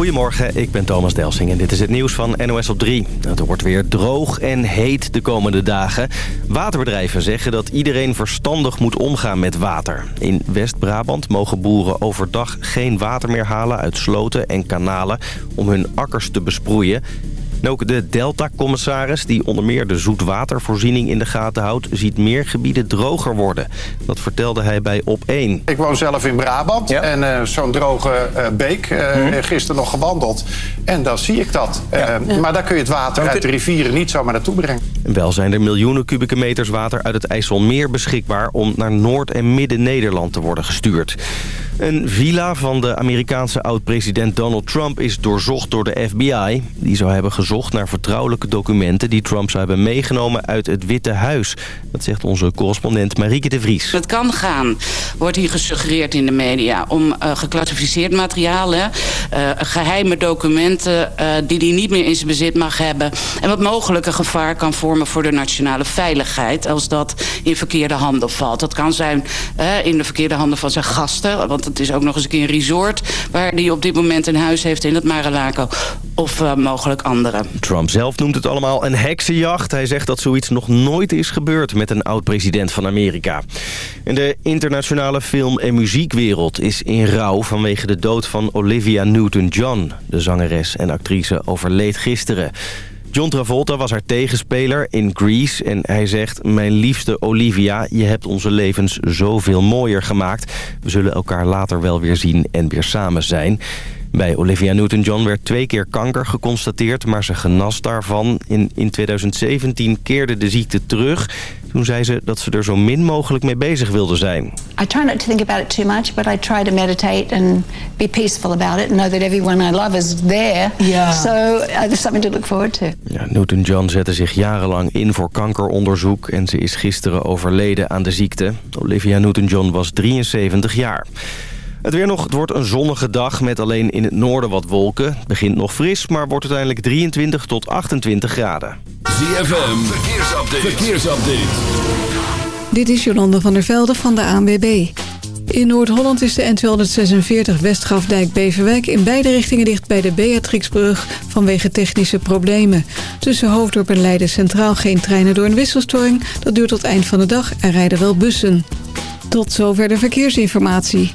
Goedemorgen, ik ben Thomas Delsing en dit is het nieuws van NOS op 3. Het wordt weer droog en heet de komende dagen. Waterbedrijven zeggen dat iedereen verstandig moet omgaan met water. In West-Brabant mogen boeren overdag geen water meer halen uit sloten en kanalen... om hun akkers te besproeien. En ook de Delta-commissaris, die onder meer de zoetwatervoorziening in de gaten houdt... ziet meer gebieden droger worden. Dat vertelde hij bij Op1. Ik woon zelf in Brabant en uh, zo'n droge uh, beek, uh, hmm. gisteren nog gewandeld. En dan zie ik dat. Ja. Maar daar kun je het water uit de rivieren niet zomaar naartoe brengen. Wel zijn er miljoenen kubieke meters water uit het IJsselmeer beschikbaar... om naar Noord- en Midden-Nederland te worden gestuurd. Een villa van de Amerikaanse oud-president Donald Trump is doorzocht door de FBI. Die zou hebben gezocht naar vertrouwelijke documenten die Trump zou hebben meegenomen uit het Witte Huis. Dat zegt onze correspondent Marieke de Vries. Het kan gaan, wordt hier gesuggereerd in de media, om uh, geclassificeerd materiaal, uh, geheime documenten uh, die hij niet meer in zijn bezit mag hebben. En wat mogelijk een gevaar kan vormen voor de nationale veiligheid als dat in verkeerde handen valt. Dat kan zijn in de verkeerde handen van zijn gasten, want het is ook nog eens een keer een resort... waar hij op dit moment een huis heeft in het Mar-a-Lago. Of uh, mogelijk andere. Trump zelf noemt het allemaal een heksenjacht. Hij zegt dat zoiets nog nooit is gebeurd met een oud-president van Amerika. In de internationale film- en muziekwereld is in rouw... vanwege de dood van Olivia Newton-John. De zangeres en actrice overleed gisteren. John Travolta was haar tegenspeler in Grease en hij zegt... Mijn liefste Olivia, je hebt onze levens zoveel mooier gemaakt. We zullen elkaar later wel weer zien en weer samen zijn. Bij Olivia Newton-John werd twee keer kanker geconstateerd... maar ze genas daarvan. In, in 2017 keerde de ziekte terug. Toen zei ze dat ze er zo min mogelijk mee bezig wilde zijn. I try not to think about it too much, but I try to meditate and be peaceful about it. And know that everyone I love is there. Yeah. So uh, there's something to look forward to. Ja, Newton-John zette zich jarenlang in voor kankeronderzoek... en ze is gisteren overleden aan de ziekte. Olivia Newton-John was 73 jaar. Het weer nog, het wordt een zonnige dag met alleen in het noorden wat wolken. Het begint nog fris, maar wordt uiteindelijk 23 tot 28 graden. ZFM, verkeersupdate. verkeersupdate. Dit is Jolande van der Velde van de ANWB. In Noord-Holland is de N246 Westgrafdijk-Beverwijk in beide richtingen dicht bij de Beatrixbrug vanwege technische problemen. Tussen Hoofddorp en Leiden Centraal geen treinen door een wisselstoring. Dat duurt tot eind van de dag en rijden wel bussen. Tot zover de verkeersinformatie.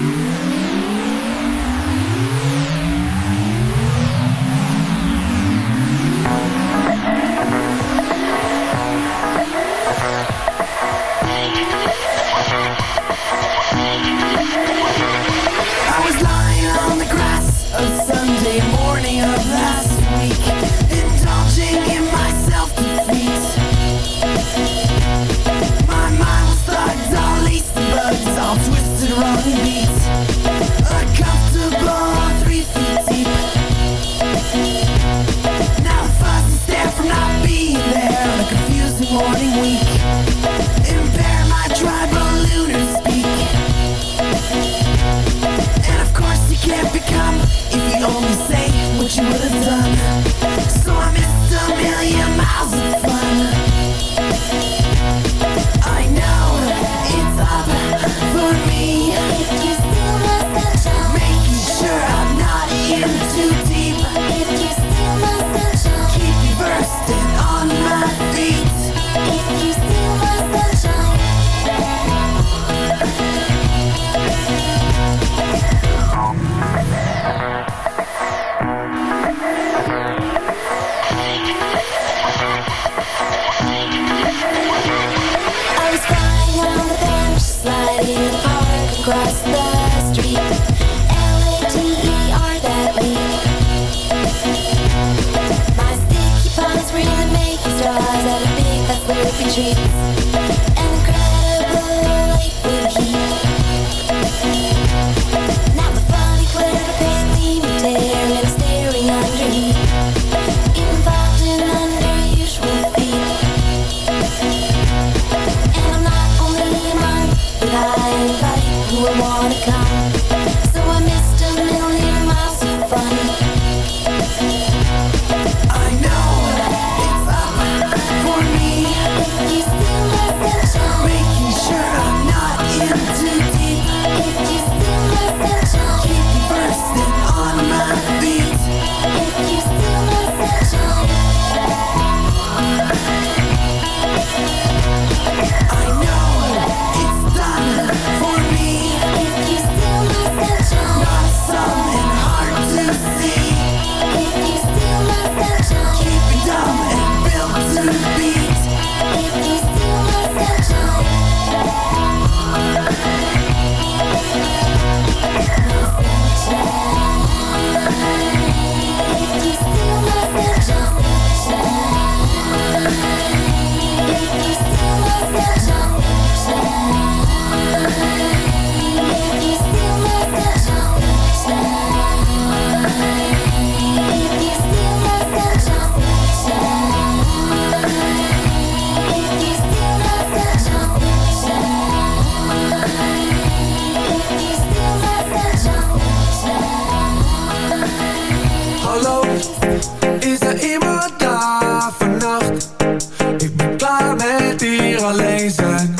alleen zijn.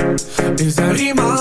Is er iemand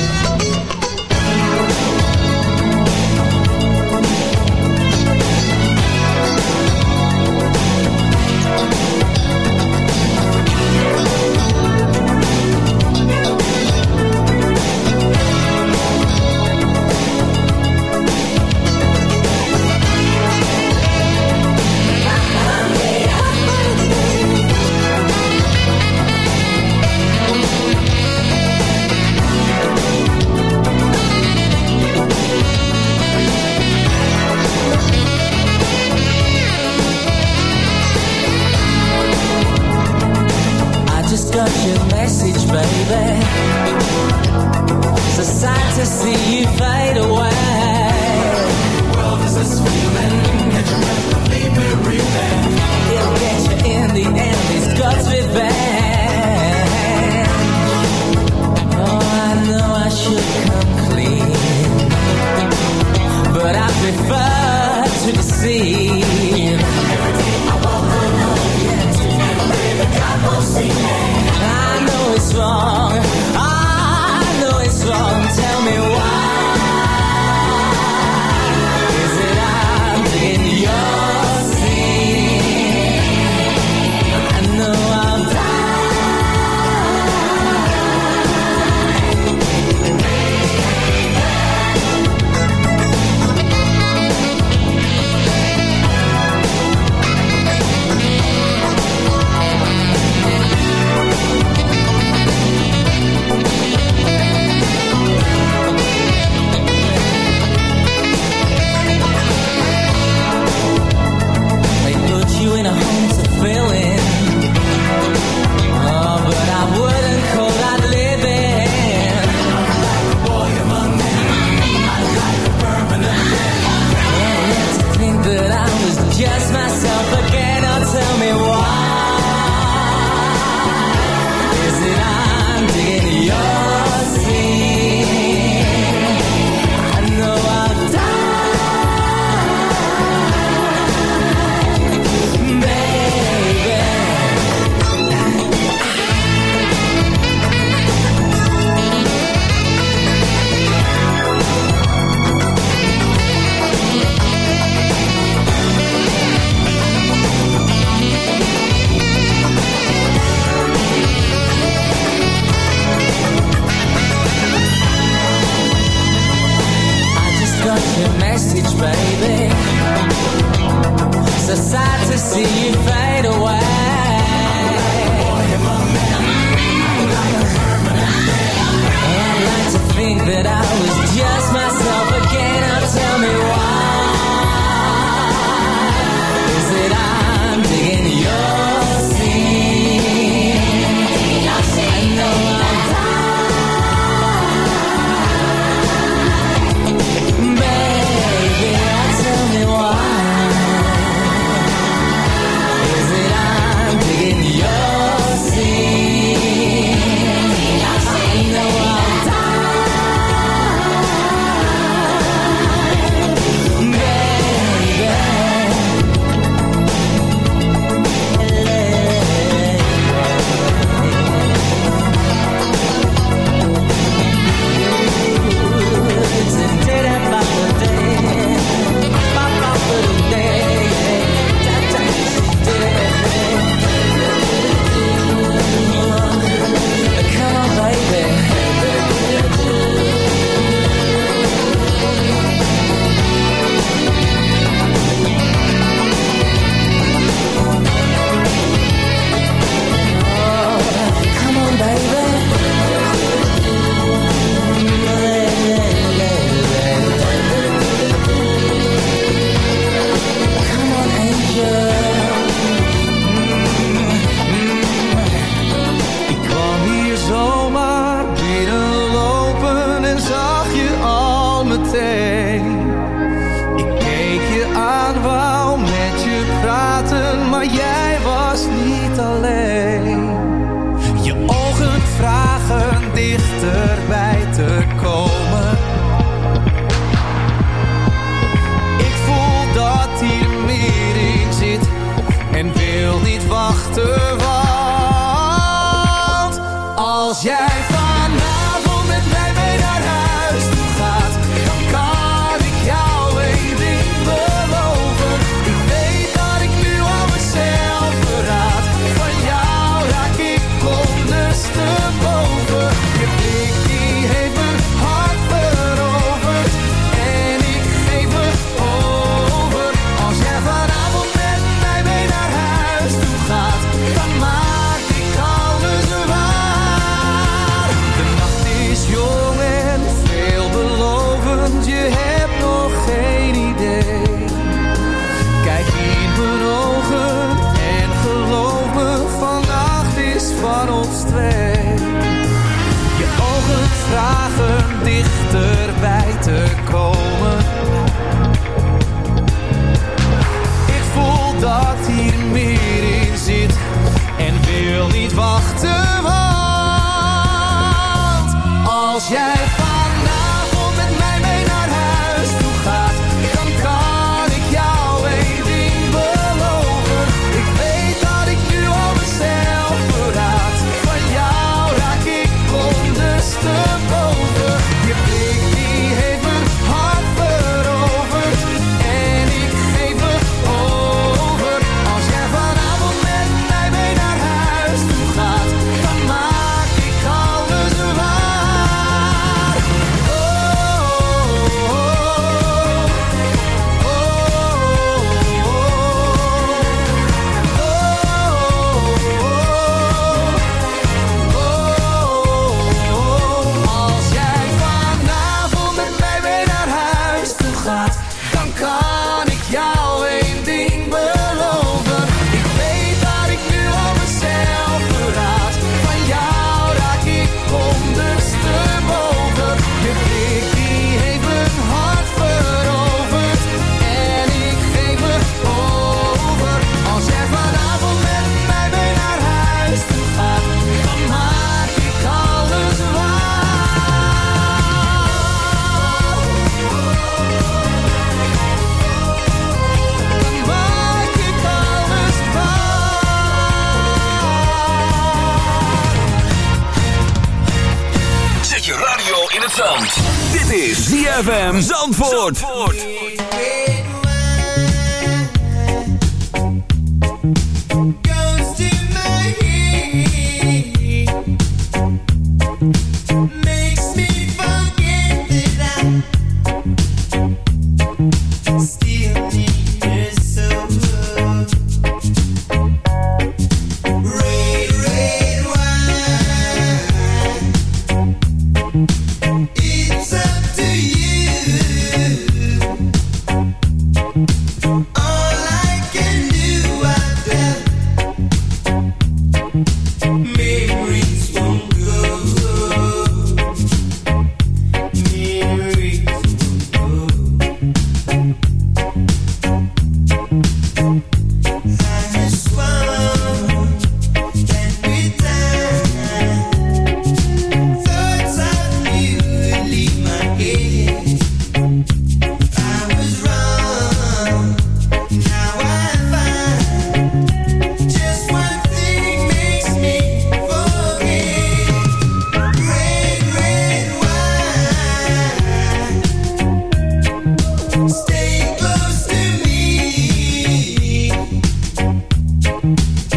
ZFM Zandvoort.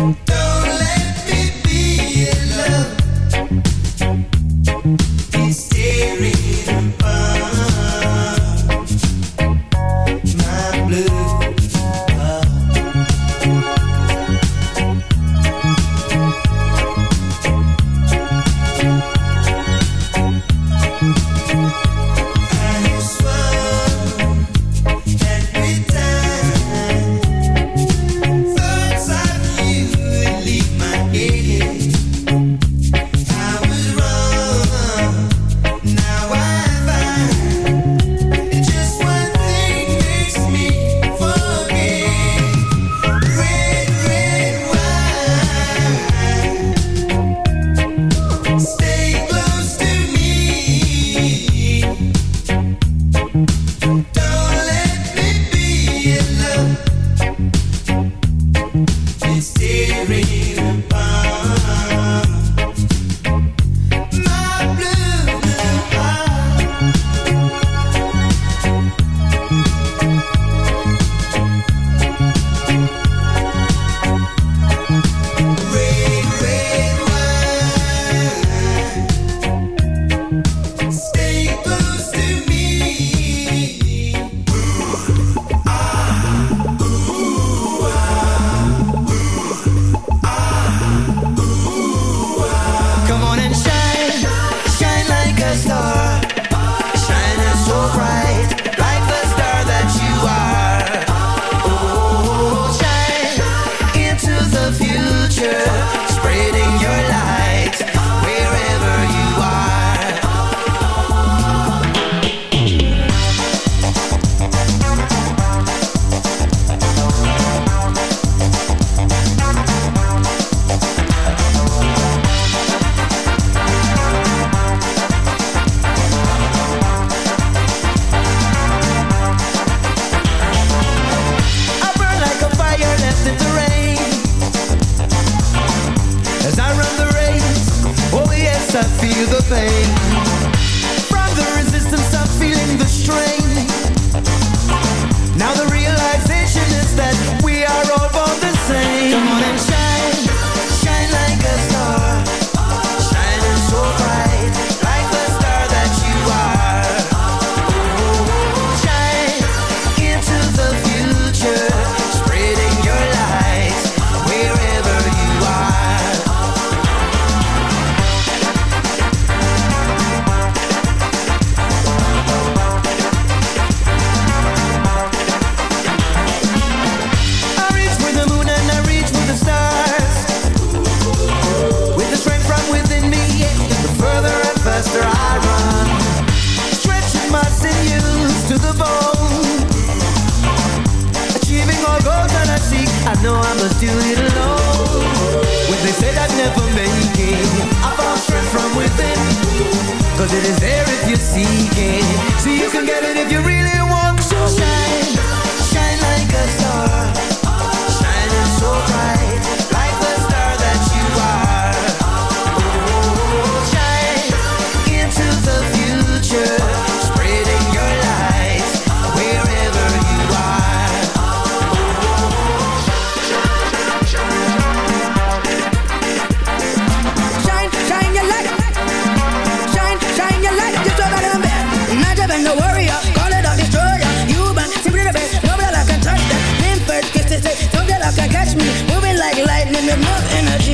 Bye.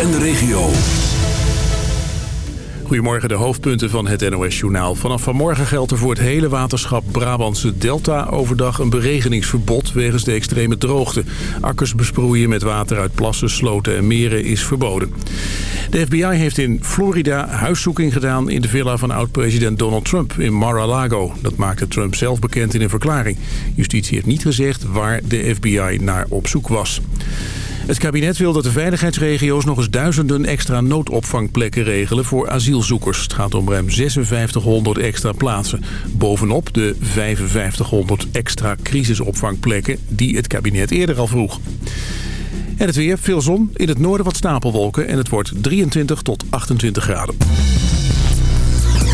En de regio. Goedemorgen, de hoofdpunten van het NOS-journaal. Vanaf vanmorgen geldt er voor het hele waterschap Brabantse Delta overdag een beregeningsverbod wegens de extreme droogte. Akkers besproeien met water uit plassen, sloten en meren is verboden. De FBI heeft in Florida huiszoeking gedaan in de villa van oud-president Donald Trump in Mar-a-Lago. Dat maakte Trump zelf bekend in een verklaring. Justitie heeft niet gezegd waar de FBI naar op zoek was. Het kabinet wil dat de veiligheidsregio's nog eens duizenden extra noodopvangplekken regelen voor asielzoekers. Het gaat om ruim 5600 extra plaatsen. Bovenop de 5500 extra crisisopvangplekken die het kabinet eerder al vroeg. En het weer, veel zon, in het noorden wat stapelwolken en het wordt 23 tot 28 graden.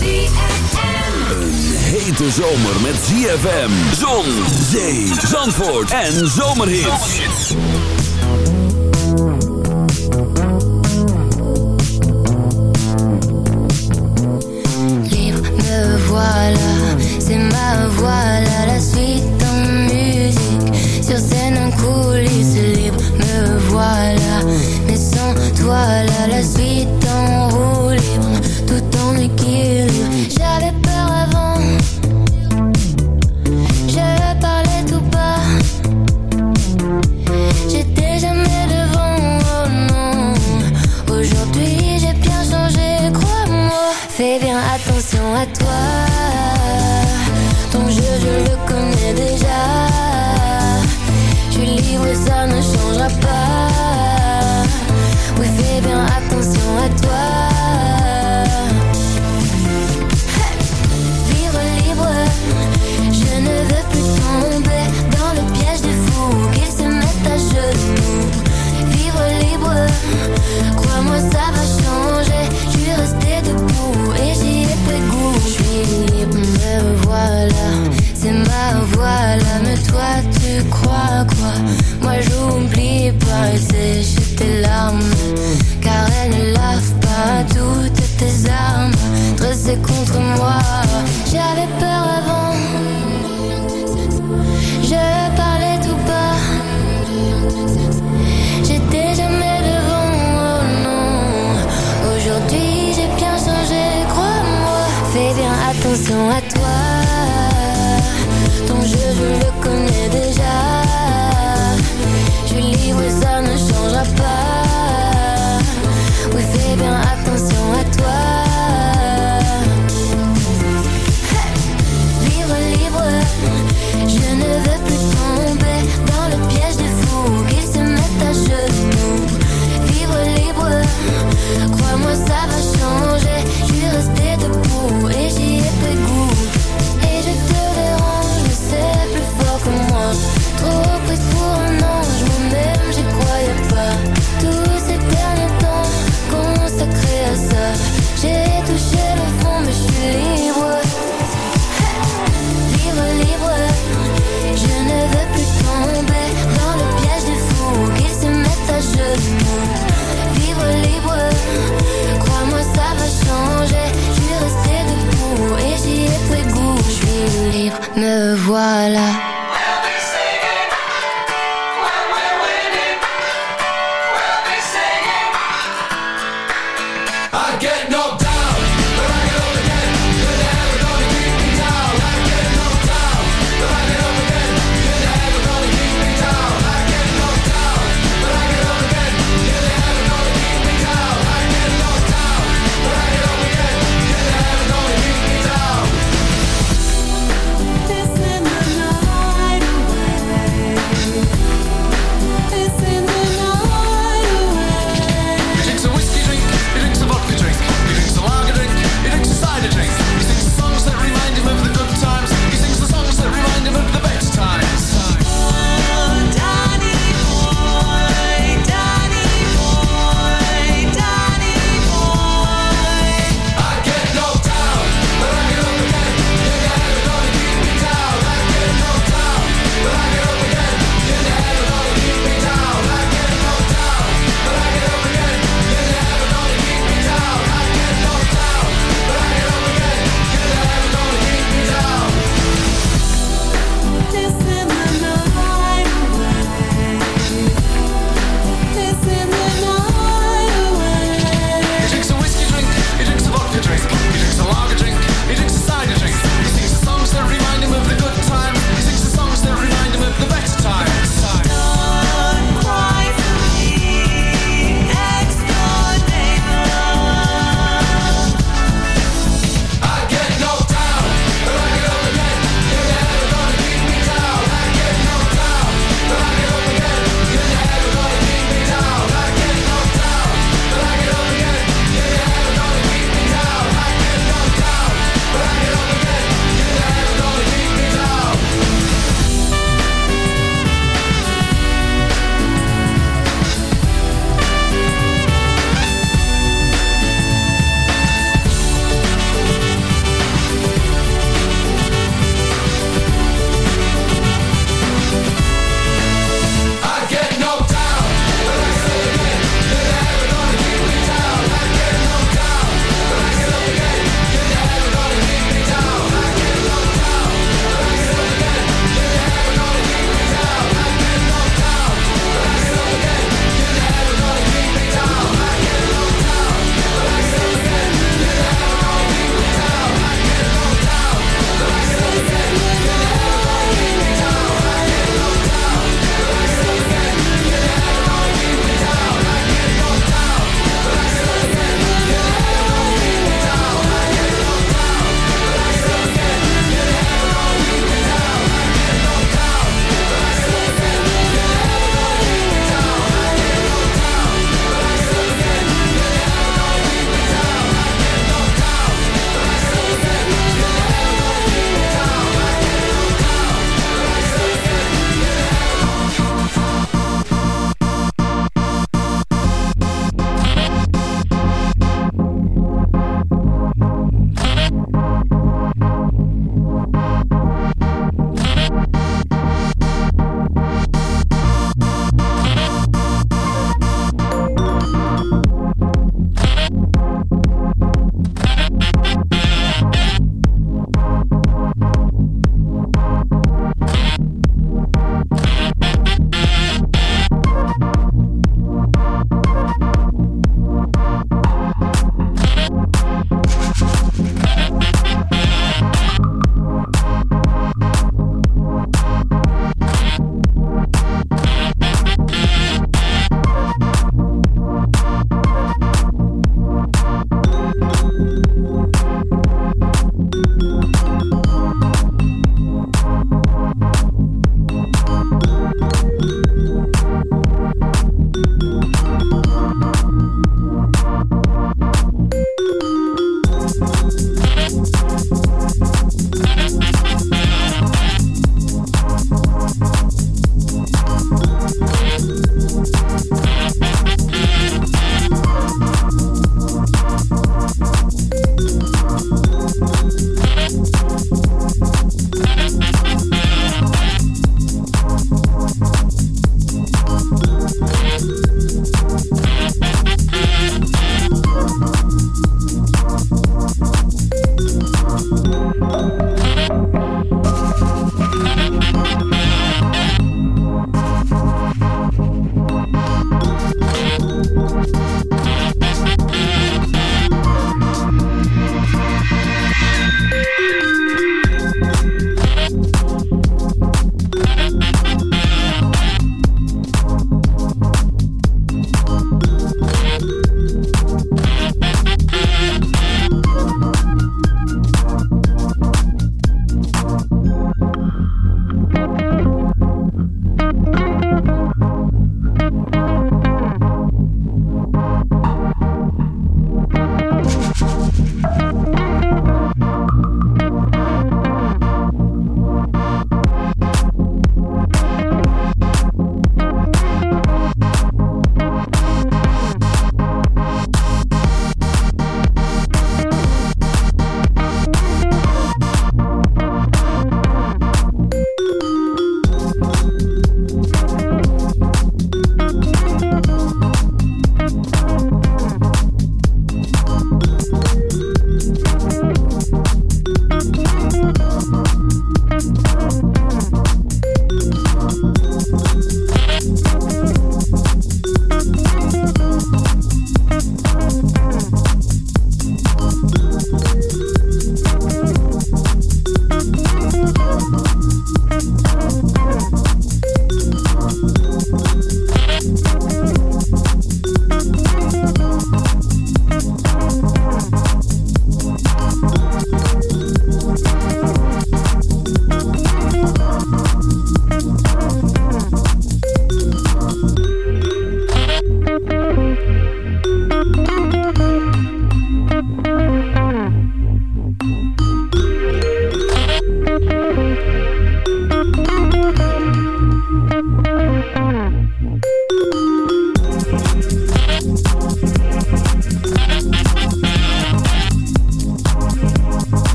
Een hete zomer met ZFM, zon, zee, zandvoort en zomerhits. Voilà, c'est ma voix là, la suite en musique. Sur scène en coulisses, libre, me voilà. Mais sans toi là, la suite tu crois quoi Moi j'oublie pas et sécher tes larmes. Car elles ne lavent pas toutes tes armes dressées contre moi. J'avais peur avant.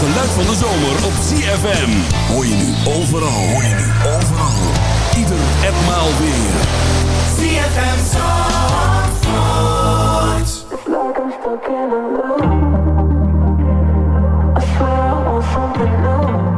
geluid van de zomer op ZFM. Hoor je nu overal, hoor je nu overal. Ieder en maal weer. ZFM Zandvoort. It's like I'm stuck in a loop. I swear I want something new.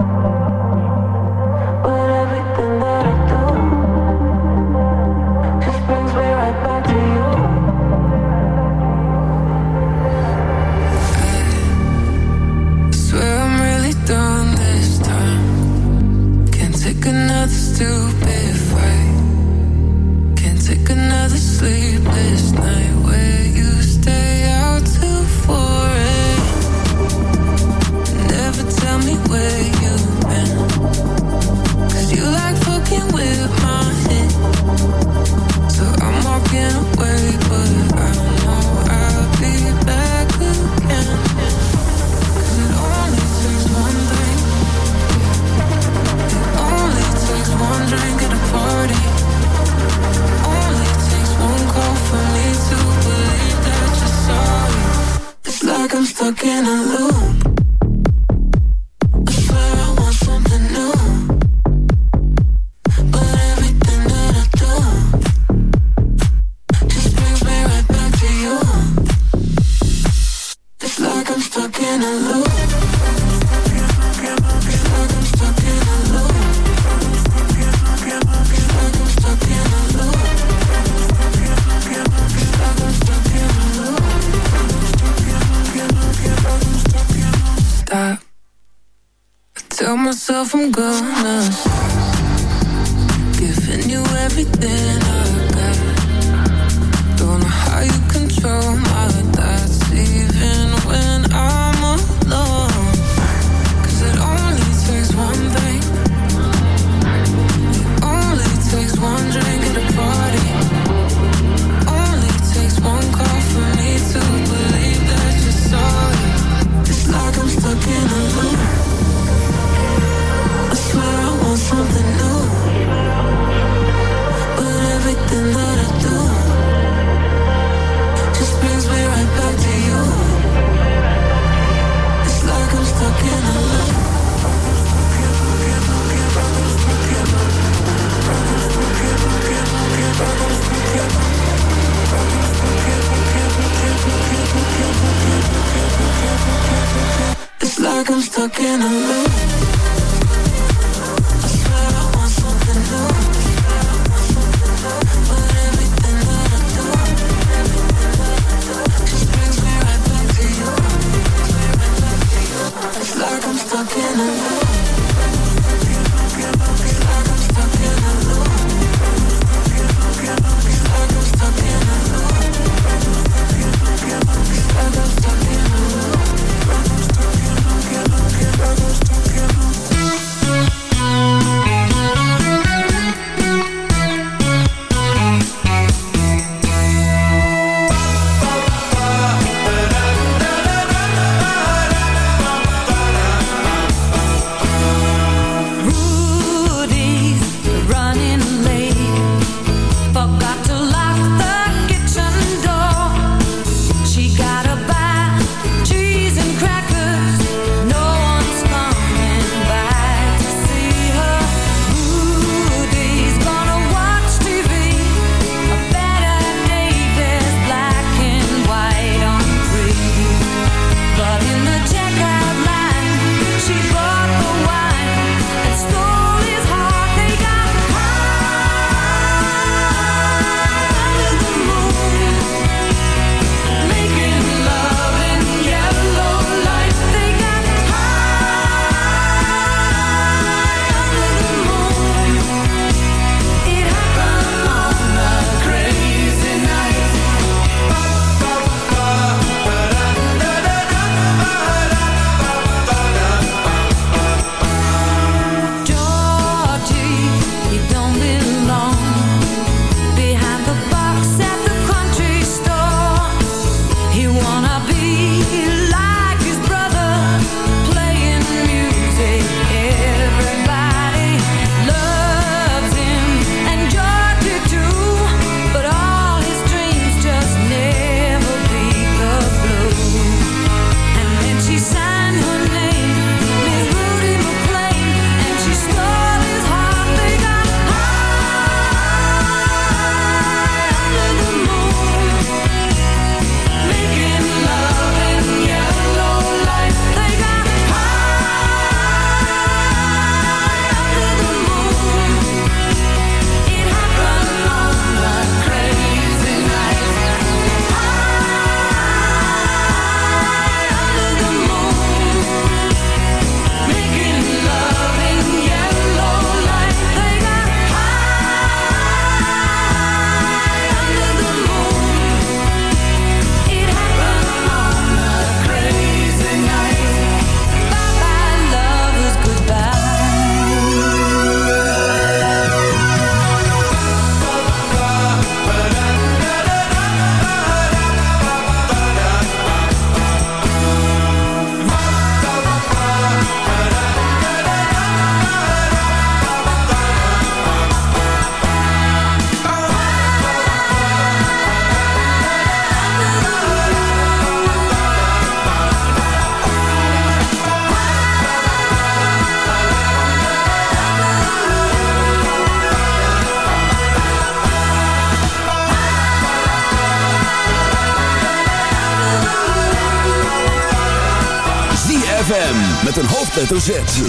Hoofdletter Z.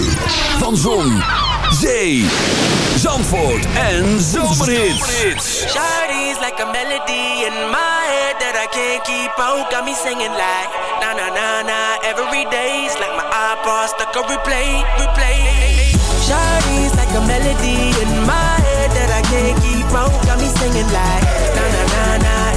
Van Zon, Zee, Zandvoort en Zomerhits. Shawty's like a melody in my head that I can't keep out. Got singing like na na na na every day's like my iPod stuck on replay, replay. Shawty's like a melody in my head that I can't keep out. Got singing like na na na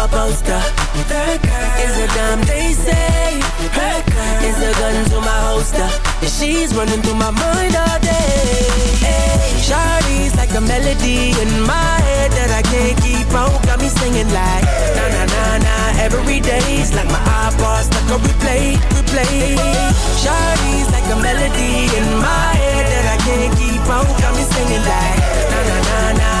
A poster. Girl is a damn they say. That girl is a gun to my holster. She's running through my mind all day. Hey, Shawty's like a melody in my head that I can't keep out. Got me singing like na na na na every day's like my iPod stuck on replay, replay. Shawty's like a melody in my head that I can't keep out. Got me singing like na na na na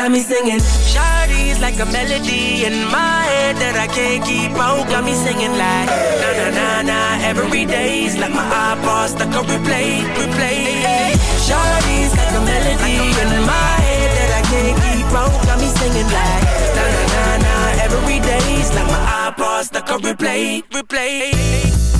got me singing. Shawty's like a melody in my head that I can't keep out. Got me singing like na na na na every day's like my iPod stuck on replay, replay. Shawty's like a melody in my head that I can't keep out. Got me singing like na na na na every day's like my iPod stuck on replay, replay.